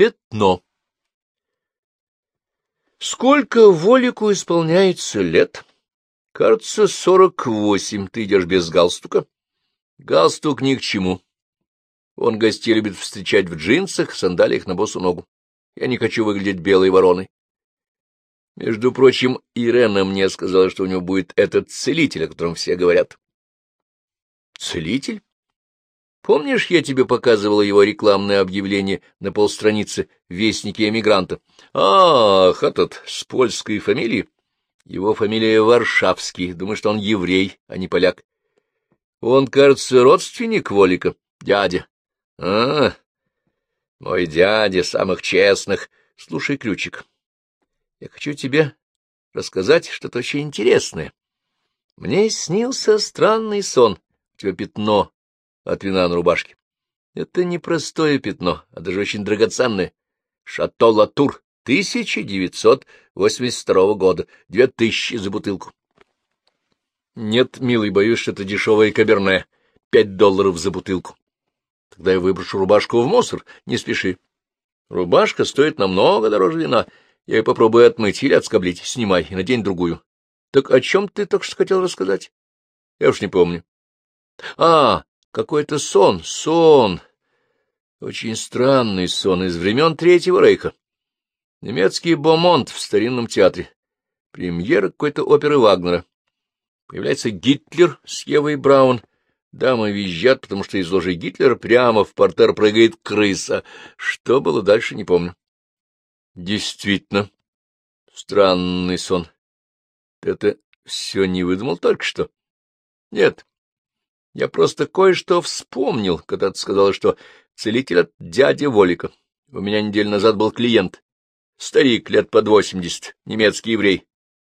Пятно. Сколько Волику исполняется лет? Кажется, сорок восемь. Ты идешь без галстука? Галстук ни к чему. Он гостей любит встречать в джинсах, сандалиях на босу ногу. Я не хочу выглядеть белой вороной. Между прочим, Ирена мне сказала, что у него будет этот целитель, о котором все говорят. Целитель? Помнишь, я тебе показывала его рекламное объявление на полстраницы «Вестники эмигранта»? Ах, этот, с польской фамилией. Его фамилия Варшавский. Думаю, что он еврей, а не поляк. Он, кажется, родственник Волика, дядя. А, мой дядя, самых честных. Слушай, Ключик, я хочу тебе рассказать что-то очень интересное. Мне снился странный сон. У тебя пятно от вина на рубашке. Это не простое пятно, а даже очень драгоценное. Шато Латур, 1982 года, две тысячи за бутылку. Нет, милый, боюсь, что это дешевое каберне, пять долларов за бутылку. Тогда я выброшу рубашку в мусор, не спеши. Рубашка стоит намного дороже вина. Я ее попробую отмыть или отскоблить. Снимай и надень другую. Так о чем ты только что хотел рассказать? Я уж не помню. А, какой-то сон, сон. Очень странный сон из времен Третьего Рейха. Немецкий бомонд в старинном театре. Премьера какой-то оперы Вагнера. Появляется Гитлер с Евой Браун. Дамы визжат, потому что из ложи Гитлера прямо в портер прыгает крыса. Что было дальше, не помню. Действительно, странный сон. Это все не выдумал только что? Нет, я просто кое-что вспомнил, когда ты сказала, что целитель от дяди Волика. У меня неделю назад был клиент. Старик, лет под восемьдесят, немецкий еврей.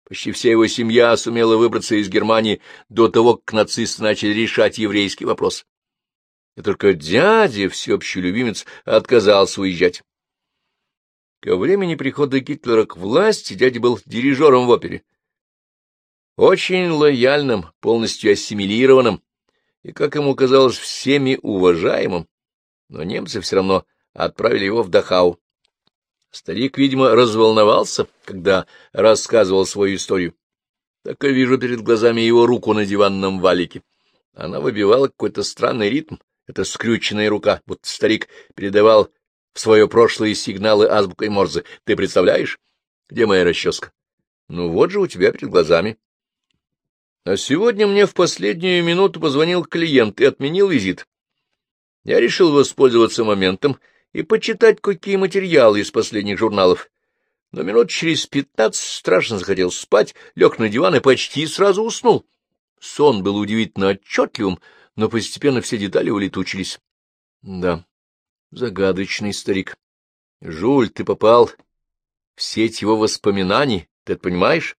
Почти вся его семья сумела выбраться из Германии до того, как нацисты начали решать еврейский вопрос. И только дядя, всеобщий любимец, отказался уезжать. Ко времени прихода Гитлера к власти дядя был дирижером в опере. Очень лояльным, полностью ассимилированным, и, как ему казалось, всеми уважаемым, но немцы все равно отправили его в Дахау. Старик, видимо, разволновался, когда рассказывал свою историю. Так и вижу перед глазами его руку на диванном валике. Она выбивала какой-то странный ритм, это скрюченная рука, будто старик передавал в свое прошлое сигналы азбукой Морзе. Ты представляешь? Где моя расческа? Ну вот же у тебя перед глазами. А сегодня мне в последнюю минуту позвонил клиент и отменил визит. Я решил воспользоваться моментом и почитать какие материалы из последних журналов. Но минут через пятнадцать страшно захотел спать, лег на диван и почти сразу уснул. Сон был удивительно отчетливым, но постепенно все детали улетучились. Да, загадочный старик. Жуль, ты попал в сеть его воспоминаний, ты это понимаешь?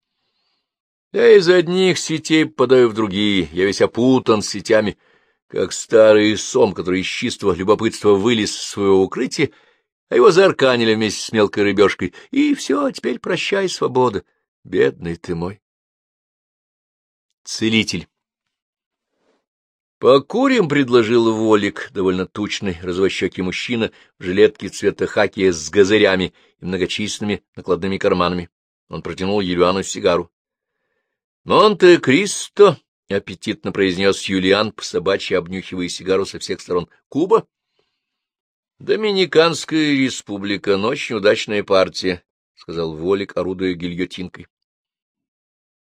Я из одних сетей попадаю в другие, я весь опутан сетями, как старый сом, который из чистого любопытства вылез из своего укрытия, а его заарканили вместе с мелкой рыбешкой, и все, теперь прощай, свобода, бедный ты мой. Целитель «Покурим», — предложил Волик, довольно тучный, развощекий мужчина в жилетке цвета хаки с газырями и многочисленными накладными карманами. Он протянул Юлиану сигару. «Монте-Кристо», — аппетитно произнес Юлиан, по собачьи обнюхивая сигару со всех сторон. «Куба?» «Доминиканская республика, но очень удачная партия», — сказал Волик, орудуя гильотинкой.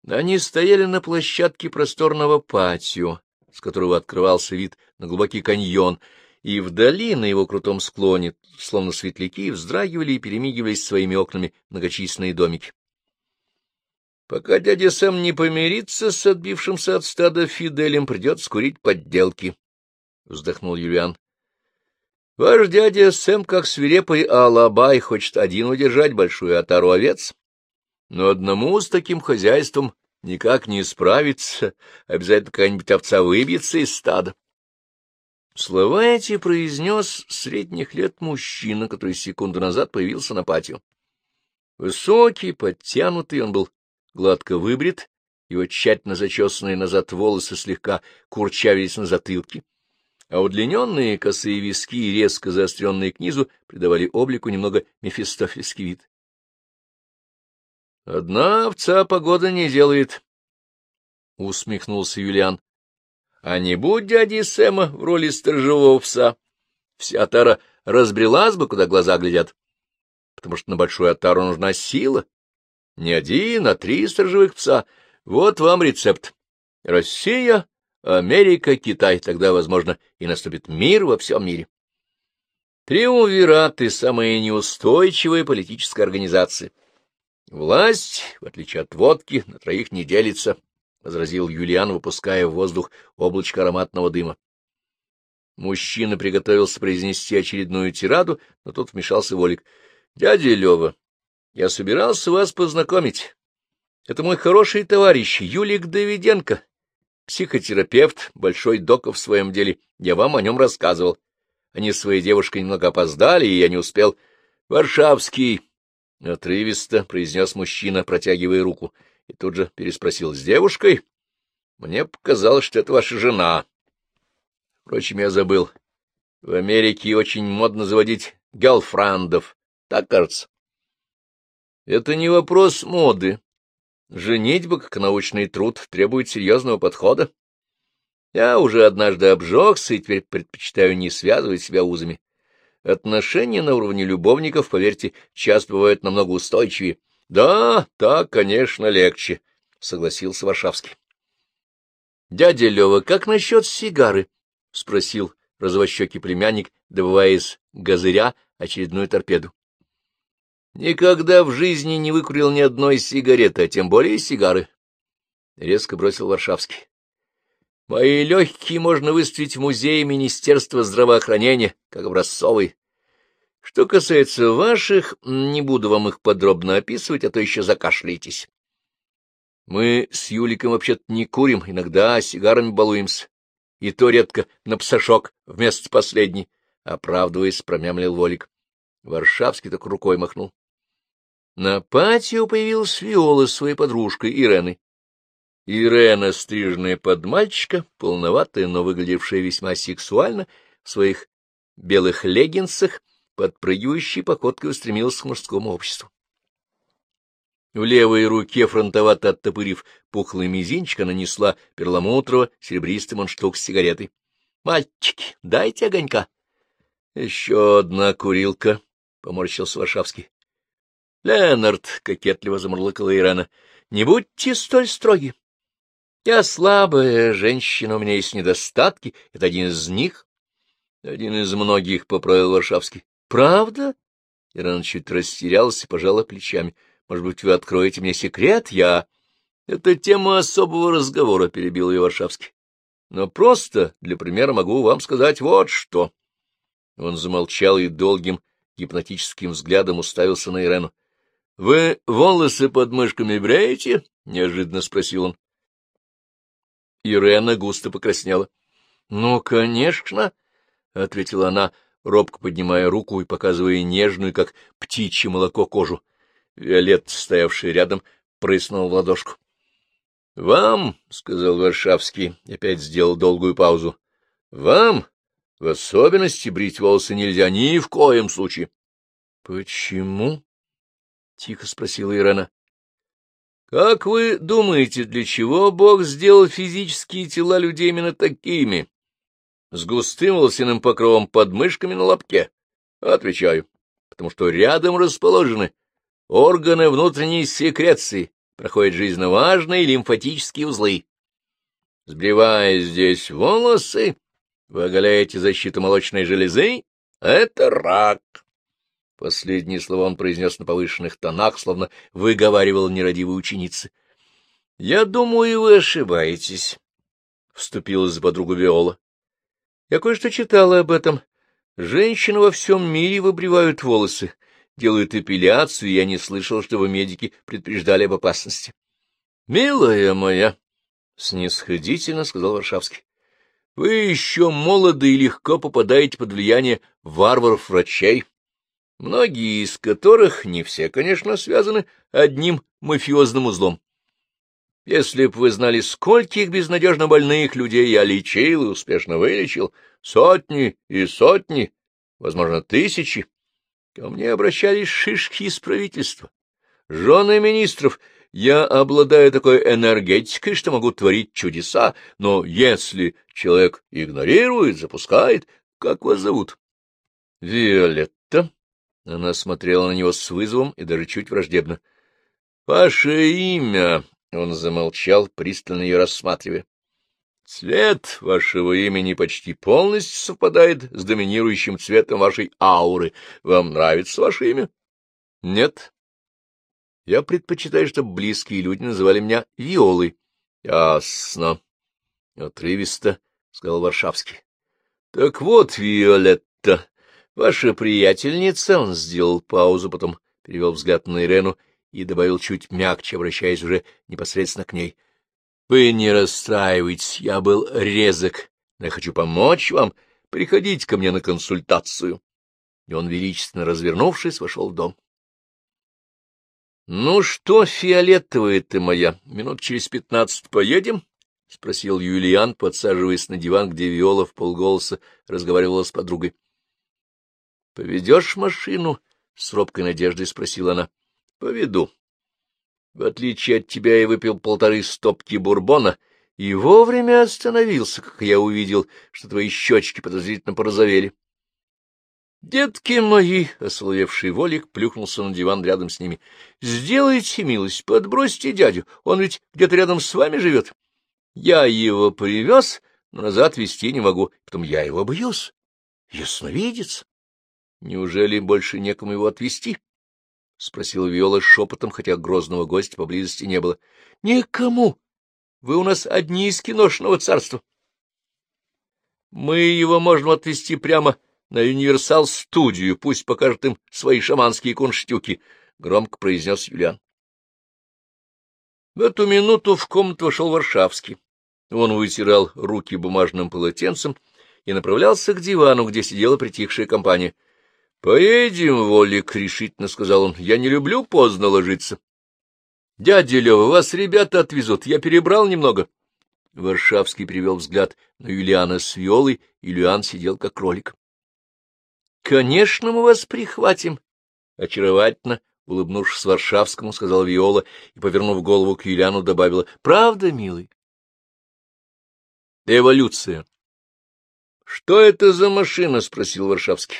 Они стояли на площадке просторного патио, с которого открывался вид на глубокий каньон, и вдали, на его крутом склоне, словно светляки, вздрагивали и перемигивались своими окнами многочисленные домики. Пока дядя Сэм не помирится с отбившимся от стада Фиделем, придется курить подделки, — вздохнул Юлиан. — Ваш дядя Сэм, как свирепый алабай, хочет один удержать большую отару овец, но одному с таким хозяйством никак не справиться, обязательно какая-нибудь овца выбьется из стада. Слова эти произнес средних лет мужчина, который секунду назад появился на патио. Высокий, подтянутый, он был гладко выбрит, его тщательно зачесанные назад волосы слегка курчавились на затылке. а удлиненные косые виски, резко заостренные к низу, придавали облику немного мефистофельский вид. — Одна овца погода не делает, — усмехнулся Юлиан. — А не будь дяди Сэма в роли сторожевого пса, вся тара разбрелась бы, куда глаза глядят, потому что на большую отару нужна сила. Не один, а три сторожевых пса. Вот вам рецепт. Россия, Америка, Китай. Тогда, возможно, и наступит мир во всем мире. Триумвираты — самая неустойчивая политическая организация. Власть, в отличие от водки, на троих не делится, — возразил Юлиан, выпуская в воздух облачко ароматного дыма. Мужчина приготовился произнести очередную тираду, но тут вмешался Волик. — Дядя Лева, я собирался вас познакомить. Это мой хороший товарищ Юлик Давиденко, психотерапевт, большой доков в своем деле. Я вам о нем рассказывал. Они с своей девушкой немного опоздали, и я не успел. — Варшавский! — отрывисто произнес мужчина, протягивая руку, и тут же переспросил. — С девушкой? Мне показалось, что это ваша жена. Впрочем, я забыл. В Америке очень модно заводить гелфрандов. Так кажется. Это не вопрос моды, Женитьба, как научный труд, требует серьезного подхода. Я уже однажды обжегся и теперь предпочитаю не связывать себя узами. Отношения на уровне любовников, поверьте, часто бывают намного устойчивее. — Да, так, конечно, легче, — согласился Варшавский. — Дядя Лева, как насчет сигары? — спросил развощекий племянник, добывая из газыря очередную торпеду. Никогда в жизни не выкурил ни одной сигареты, а тем более сигары. Резко бросил Варшавский. Мои легкие можно выставить в музее Министерства здравоохранения, как образцовые. Что касается ваших, не буду вам их подробно описывать, а то еще закашляетесь. Мы с Юликом вообще-то не курим, иногда сигарами балуемся. И то редко на псашок вместо последней, — оправдываясь, промямлил Волик. Варшавский так рукой махнул. На патио появилась Виола с своей подружкой Иреной. Ирена, стриженная под мальчика, полноватая, но выглядевшая весьма сексуально, в своих белых леггинсах, подпрыгивающей походкой устремилась к мужскому обществу. В левой руке, фронтовато оттопырив пухлый мизинчик, она несла перламутрово серебристый мундштук с сигаретой. — Мальчики, дайте огонька. — Еще одна курилка, — поморщился Варшавский. — Ленард, — кокетливо замурлыкала Ирена, — не будьте столь строги. Я слабая женщина, у меня есть недостатки, это один из них. Один из многих, — поправил Варшавский. — Правда? Ирена чуть растерялась и пожала плечами. — Может быть, вы откроете мне секрет? Я... — Это тема особого разговора, — перебил ее Варшавский. — Но просто, для примера, могу вам сказать вот что. Он замолчал и долгим гипнотическим взглядом уставился на Ирену. — Вы волосы под мышками бреете? — неожиданно спросил он. Ирена густо покраснела. — Ну, конечно, — ответила она, робко поднимая руку и показывая нежную, как птичье молоко, кожу. Виолет, стоявший рядом, прыснул в ладошку. — Вам, — сказал Варшавский, опять сделал долгую паузу, — вам в особенности брить волосы нельзя ни в коем случае. — Почему? — тихо спросила Ирена. — Как вы думаете, для чего Бог сделал физические тела людей именно такими? С густым волосяным покровом под мышками на лобке? Отвечаю, потому что рядом расположены органы внутренней секреции, проходят жизненно важные лимфатические узлы. Сбривая здесь волосы, вы оголяете защиту молочной железы — это рак. Последние слова он произнес на повышенных тонах, словно выговаривал нерадивой ученицы. — Я думаю, вы ошибаетесь, — вступилась за подругу Виола. — Я кое-что читала об этом. Женщины во всем мире выбривают волосы, делают эпиляцию, и я не слышал, чтобы медики предупреждали об опасности. — Милая моя, — снисходительно сказал Варшавский, — вы еще молоды и легко попадаете под влияние варваров-врачей многие из которых, не все, конечно, связаны одним мафиозным узлом. Если б вы знали, скольких безнадежно больных людей я лечил и успешно вылечил, Сотни и сотни, возможно, тысячи. Ко мне обращались шишки из правительства, жены министров. Я обладаю такой энергетикой, что могу творить чудеса, но если человек игнорирует, запускает, как вас зовут? — Виолетта. Она смотрела на него с вызовом и даже чуть враждебно. — Ваше имя? — он замолчал, пристально ее рассматривая. — Цвет вашего имени почти полностью совпадает с доминирующим цветом вашей ауры. Вам нравится ваше имя? — Нет. Я предпочитаю, чтобы близкие люди называли меня Виолой. — Ясно. — Отрывисто, — сказал Варшавский. — Так вот, Виолетта, ваша приятельница, — он сделал паузу, потом перевел взгляд на Ирену и добавил чуть мягче, обращаясь уже непосредственно к ней. — Вы не расстраивайтесь, я был резок, но я хочу помочь вам. Приходите ко мне на консультацию. И он, величественно развернувшись, вошел в дом. — Ну что, фиолетовая ты моя, минут через пятнадцать поедем? — спросил Юлиан, подсаживаясь на диван, где Виола в полголоса разговаривала с подругой. — Поведешь машину? — с робкой надеждой спросила она. — Поведу. В отличие от тебя я выпил полторы стопки бурбона и вовремя остановился, как я увидел, что твои щечки подозрительно порозовели. Детки мои, ословевший Волик, плюхнулся на диван рядом с ними. — Сделайте милость, подбросьте дядю, он ведь где-то рядом с вами живет. Я его привез, но назад везти не могу, потом я его боюсь. Ясновидец. Неужели больше некому его отвезти? — спросила Виола шепотом, хотя грозного гостя поблизости не было. — Никому. Вы у нас одни из киношного царства. Мы его можем отвезти прямо на универсал-студию, пусть покажет им свои шаманские кунштюки, — громко произнес Юлиан. В эту минуту в комнату вошел Варшавский. Он вытирал руки бумажным полотенцем и направлялся к дивану, где сидела притихшая компания. — Поедем, Волик, — решительно сказал он. — Я не люблю поздно ложиться. — Дядя Лева, вас ребята отвезут. Я перебрал немного. Варшавский привел взгляд на Юлиана с Виолой, и Юлиан сидел как кролик. — Конечно, мы вас прихватим. Очаровательно, улыбнувшись Варшавскому, сказала Виола и, повернув голову к Юлиану, добавила. — Правда, милый? Эволюция. — Что это за машина? — спросил Варшавский.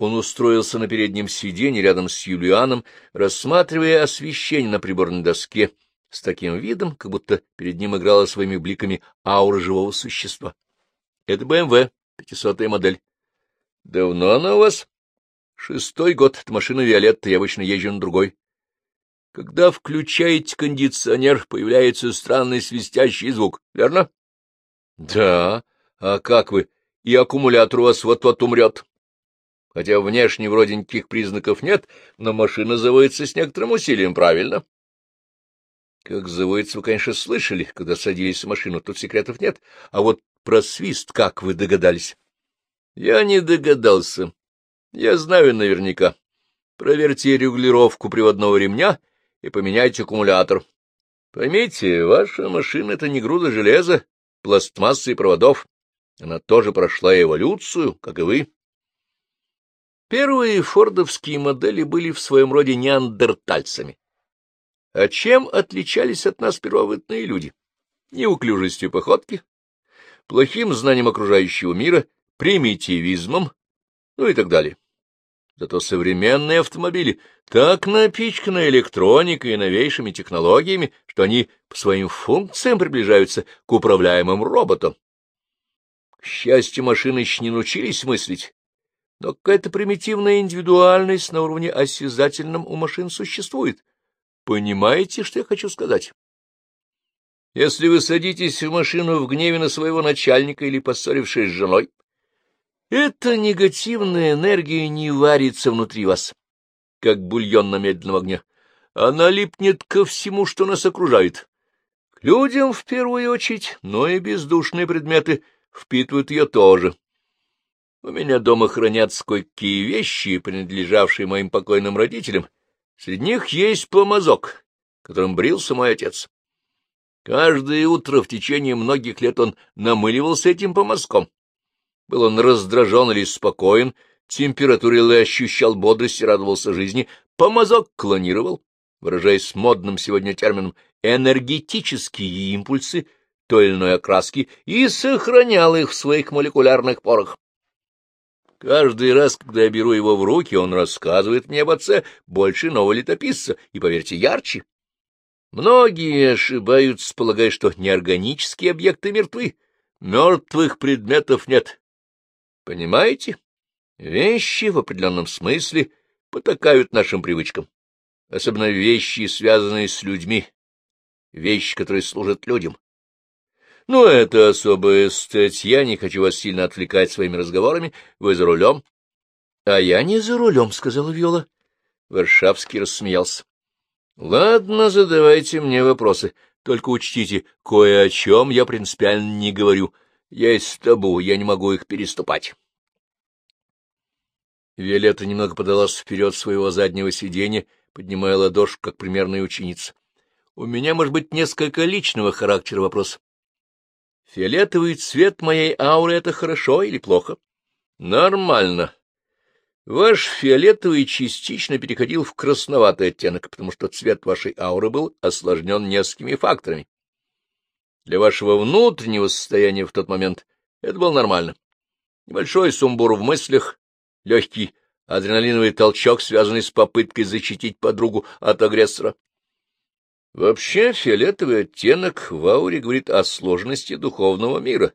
Он устроился на переднем сиденье рядом с Юлианом, рассматривая освещение на приборной доске с таким видом, как будто перед ним играла своими бликами аура живого существа. — Это БМВ, пятисотая модель. — Давно она у вас? — Шестой год. Это машина Виолетта, я обычно езжу на другой. — Когда включаете кондиционер, появляется странный свистящий звук, верно? — Да. А как вы? И аккумулятор у вас вот-вот умрет хотя внешне вроде никаких признаков нет, но машина заводится с некоторым усилием, правильно? Как заводится, вы, конечно, слышали, когда садились в машину, тут секретов нет. А вот про свист как вы догадались? Я не догадался. Я знаю наверняка. Проверьте регулировку приводного ремня и поменяйте аккумулятор. Поймите, ваша машина — это не груда железа, пластмассы и проводов. Она тоже прошла эволюцию, как и вы. Первые фордовские модели были в своем роде неандертальцами. А чем отличались от нас первобытные люди? Неуклюжестью походки, плохим знанием окружающего мира, примитивизмом, ну и так далее. Зато современные автомобили так напичканы электроникой и новейшими технологиями, что они по своим функциям приближаются к управляемым роботам. К счастью, машины еще не научились мыслить, но какая-то примитивная индивидуальность на уровне осязательном у машин существует. Понимаете, что я хочу сказать? Если вы садитесь в машину в гневе на своего начальника или поссорившись с женой, эта негативная энергия не варится внутри вас, как бульон на медленном огне. Она липнет ко всему, что нас окружает. К людям в первую очередь, но и бездушные предметы впитывают ее тоже. У меня дома хранятся кое-какие вещи, принадлежавшие моим покойным родителям. Среди них есть помазок, которым брился мой отец. Каждое утро в течение многих лет он намыливался этим помазком. Был он раздражен или спокоен, температурил и ощущал бодрость и радовался жизни, помазок клонировал, выражаясь модным сегодня термином, энергетические импульсы той или иной окраски и сохранял их в своих молекулярных порах. Каждый раз, когда я беру его в руки, он рассказывает мне об отце больше нового летописца, и, поверьте, ярче. Многие ошибаются, полагая, что неорганические объекты мертвы. Мертвых предметов нет. Понимаете? Вещи в определенном смысле потакают нашим привычкам. Особенно вещи, связанные с людьми. Вещи, которые служат людям. Но это особая статья, не хочу вас сильно отвлекать своими разговорами. Вы за рулем? — А я не за рулем, — сказала Виола. Варшавский рассмеялся. — Ладно, задавайте мне вопросы. Только учтите, кое о чем я принципиально не говорю. Есть табу, я не могу их переступать. Виолетта немного подалась вперед своего заднего сиденья, поднимая ладошку, как примерная ученица. — У меня, может быть, несколько личного характера вопрос. Фиолетовый цвет моей ауры — это хорошо или плохо? Нормально. Ваш фиолетовый частично переходил в красноватый оттенок, потому что цвет вашей ауры был осложнен несколькими факторами. Для вашего внутреннего состояния в тот момент это было нормально. Небольшой сумбур в мыслях, легкий адреналиновый толчок, связанный с попыткой защитить подругу от агрессора. Вообще, фиолетовый оттенок в ауре говорит о сложности духовного мира,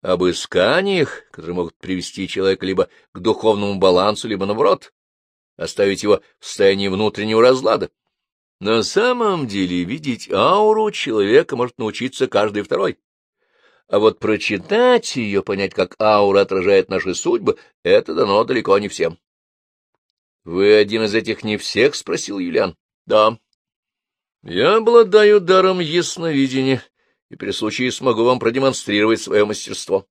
об исканиях, которые могут привести человека либо к духовному балансу, либо, наоборот, оставить его в состоянии внутреннего разлада. На самом деле видеть ауру человека может научиться каждый второй. А вот прочитать ее, понять, как аура отражает наши судьбы, это дано далеко не всем. — Вы один из этих не всех? — спросил Юлиан. — Да. Я обладаю даром ясновидения и при случае смогу вам продемонстрировать свое мастерство.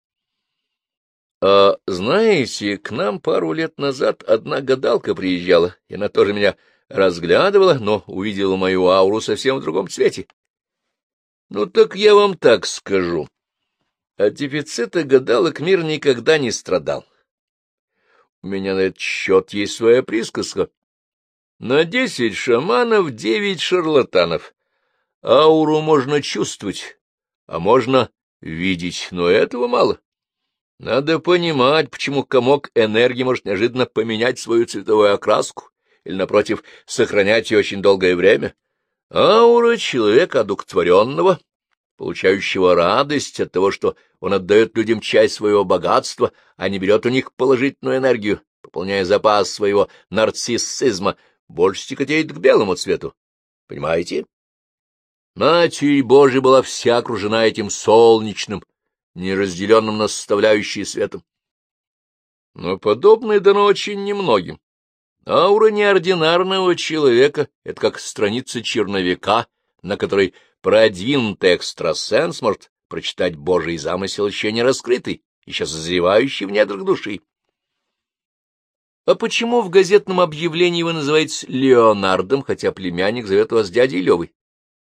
А знаете, к нам пару лет назад одна гадалка приезжала, и она тоже меня разглядывала, но увидела мою ауру совсем в другом цвете. Ну так я вам так скажу. От дефицита гадалок мир никогда не страдал. У меня на этот счет есть своя присказка. На десять шаманов девять шарлатанов. Ауру можно чувствовать, а можно видеть, но этого мало. Надо понимать, почему комок энергии может неожиданно поменять свою цветовую окраску или, напротив, сохранять ее очень долгое время. Аура человека одухотворенного, получающего радость от того, что он отдает людям часть своего богатства, а не берет у них положительную энергию, пополняя запас своего нарциссизма, больше тяготеет к белому цвету. Понимаете? Матерь Божия была вся окружена этим солнечным, неразделенным на составляющие светом. Но подобное дано очень немногим. Аура неординарного человека — это как страница черновика, на которой продвинутый экстрасенс может прочитать Божий замысел еще не раскрытый, еще созревающий в недрах души. — А почему в газетном объявлении вы называетесь Леонардом, хотя племянник зовет вас дядей Левой?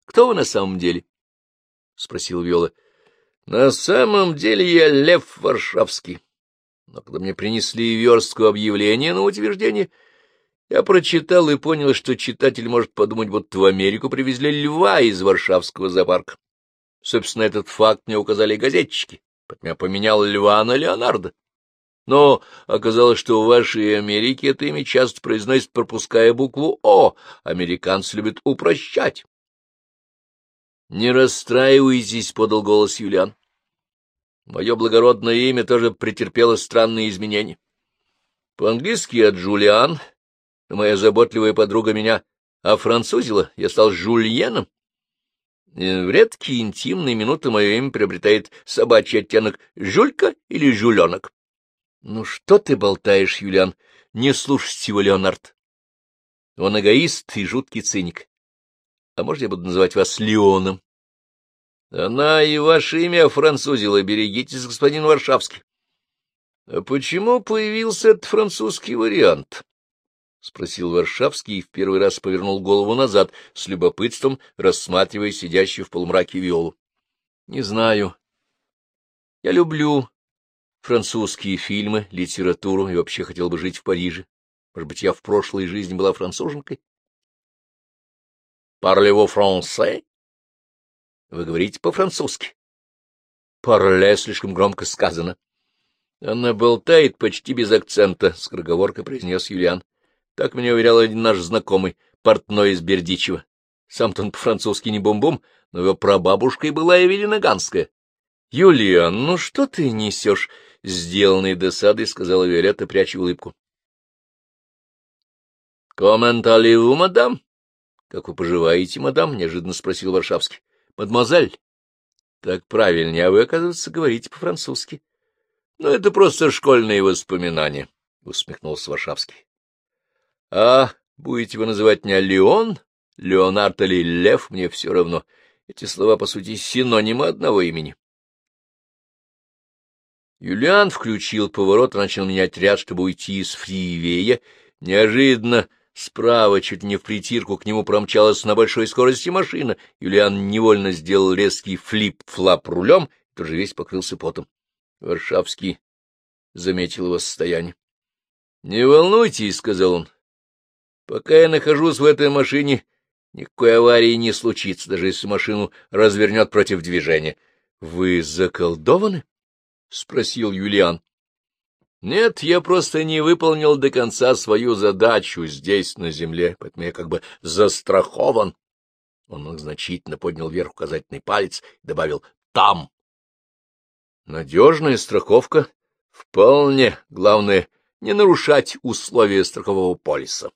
Кто вы на самом деле? — спросил Виола. — На самом деле я Лев Варшавский. Но когда мне принесли верстку объявления на утверждение, я прочитал и понял, что читатель может подумать, будто в Америку привезли льва из Варшавского зоопарка. Собственно, этот факт мне указали газетчики. Поэтому я поменял льва на Леонардо. Но оказалось, что в вашей Америке это имя часто произносят, пропуская букву «О». Американцы любят упрощать. — Не расстраивайтесь, — подал голос Юлиан. Мое благородное имя тоже претерпело странные изменения. По-английски я Джулиан, но моя заботливая подруга меня офранцузила, я стал Жульеном. В редкие интимные минуты мое имя приобретает собачий оттенок Жулька или Жуленок. — Ну что ты болтаешь, Юлиан? Не слушайте его, Леонард. Он эгоист и жуткий циник. А может, я буду называть вас Леоном? Она и ваше имя французила. Берегитесь, господин Варшавский. — А почему появился этот французский вариант? — спросил Варшавский и в первый раз повернул голову назад, с любопытством рассматривая сидящую в полумраке Виолу. — Не знаю. Я люблю французские фильмы, литературу и вообще хотел бы жить в Париже. Может быть, я в прошлой жизни была француженкой? Parlez-vous français? Вы говорите по-французски. Парле слишком громко сказано. Она болтает почти без акцента, — скороговоркой произнес Юлиан. Так меня уверял один наш знакомый, портной из Бердичева. Сам-то он по-французски не бум-бум, но его прабабушкой была Эвелина Ганская. — Юлиан, ну что ты несешь? — сделанной досадой сказала Виолетта, пряча улыбку. — Комменталиву, мадам? — Как вы поживаете, мадам? — неожиданно спросил Варшавский. — Мадемуазель. — Так правильнее, а вы, оказывается, говорите по-французски. — Ну, это просто школьные воспоминания, — усмехнулся Варшавский. — А будете вы называть меня Леон, Леонард или Лев, мне все равно. Эти слова, по сути, синонимы одного имени. Юлиан включил поворот, начал менять ряд, чтобы уйти из фривея. Неожиданно справа, чуть не в притирку, к нему промчалась на большой скорости машина. Юлиан невольно сделал резкий флип-флап рулем, и тоже весь покрылся потом. Варшавский заметил его состояние. — Не волнуйтесь, — сказал он. — Пока я нахожусь в этой машине, никакой аварии не случится, даже если машину развернет против движения. — Вы заколдованы? — спросил Юлиан. — Нет, я просто не выполнил до конца свою задачу здесь, на земле, поэтому я как бы застрахован. Он значительно поднял вверх указательный палец и добавил «там». Надежная страховка? Вполне. Главное, не нарушать условия страхового полиса.